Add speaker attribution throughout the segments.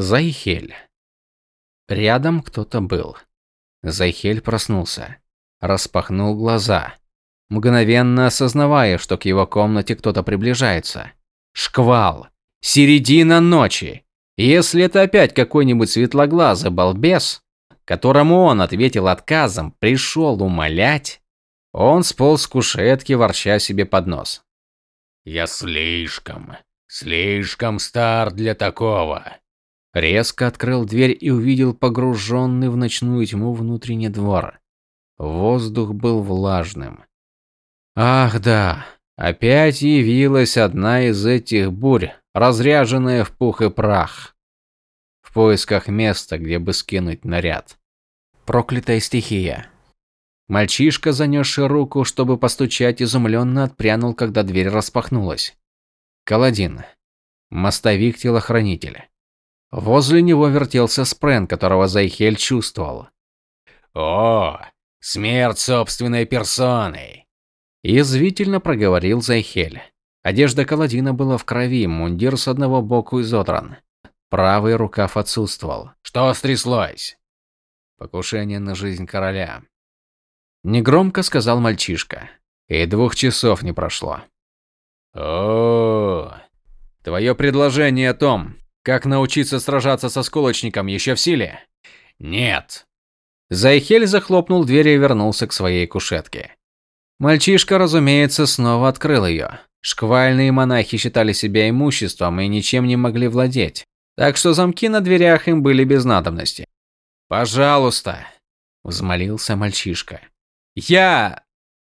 Speaker 1: Зайхель. Рядом кто-то был. Зайхель проснулся. Распахнул глаза. Мгновенно осознавая, что к его комнате кто-то приближается. Шквал. Середина ночи. Если это опять какой-нибудь светлоглазый балбес, которому он ответил отказом, пришел умолять, он сполз с кушетки, ворча себе под нос.
Speaker 2: «Я слишком, слишком стар для такого».
Speaker 1: Резко открыл дверь и увидел погруженный в ночную тьму внутренний двор. Воздух был влажным. Ах да, опять явилась одна из этих бурь, разряженная в пух и прах. В поисках места, где бы скинуть наряд. Проклятая стихия. Мальчишка, занесший руку, чтобы постучать, изумленно отпрянул, когда дверь распахнулась. Каладин. Мостовик-телохранитель. Возле него вертелся Спрен, которого Зайхель чувствовал.
Speaker 2: «О, смерть собственной персоной!»
Speaker 1: Язвительно проговорил Зайхель. Одежда Каладина была в крови, мундир с одного боку изодран. Правый рукав отсутствовал.
Speaker 2: «Что стряслось?»
Speaker 1: Покушение на жизнь короля. Негромко сказал мальчишка. И двух часов не прошло.
Speaker 2: О,
Speaker 1: Твое предложение о том, как научиться сражаться со сколочником, еще в силе?
Speaker 2: Нет.
Speaker 1: Зайхель захлопнул дверь и вернулся к своей кушетке. Мальчишка, разумеется, снова открыл ее. Шквальные монахи считали себя имуществом и ничем не могли владеть. Так что замки на дверях им были без надобности. «Пожалуйста», – взмолился мальчишка. «Я...»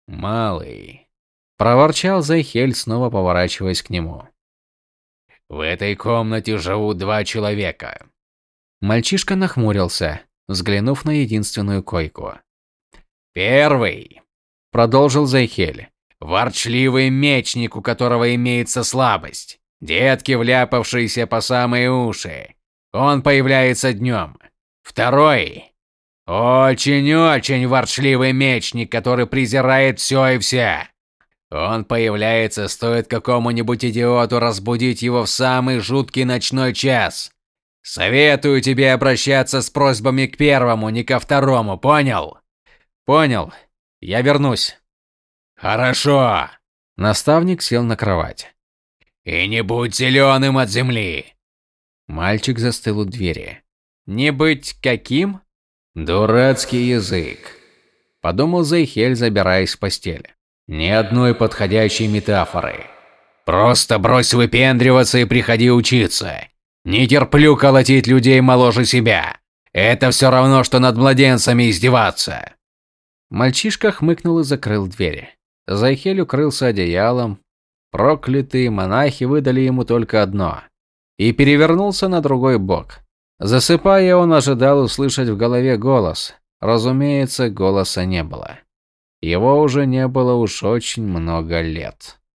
Speaker 2: «Малый», –
Speaker 1: проворчал Зайхель, снова поворачиваясь к нему.
Speaker 2: «В этой комнате живут два человека».
Speaker 1: Мальчишка нахмурился, взглянув на единственную койку.
Speaker 2: «Первый», – продолжил Зайхель, – «ворчливый мечник, у которого имеется слабость. Детки, вляпавшиеся по самые уши. Он появляется днем. Второй очень-очень ворчливый мечник, который презирает все и вся. Он появляется, стоит какому-нибудь идиоту разбудить его в самый жуткий ночной час. Советую тебе обращаться с просьбами к первому, не ко второму, понял?
Speaker 1: Понял. Я вернусь.
Speaker 2: Хорошо.
Speaker 1: Наставник сел на кровать.
Speaker 2: И не будь зеленым от земли.
Speaker 1: Мальчик застыл у двери. Не быть каким?
Speaker 2: Дурацкий язык.
Speaker 1: Подумал Зайхель, забираясь в постель.
Speaker 2: Ни одной подходящей метафоры. Просто брось выпендриваться и приходи учиться. Не терплю колотить людей моложе себя. Это все равно, что над младенцами издеваться.
Speaker 1: Мальчишка хмыкнул и закрыл двери. Зайхель укрылся одеялом. Проклятые монахи выдали ему только одно. И перевернулся на другой бок. Засыпая, он ожидал услышать в голове голос. Разумеется, голоса не было. Его уже не было уж очень много лет.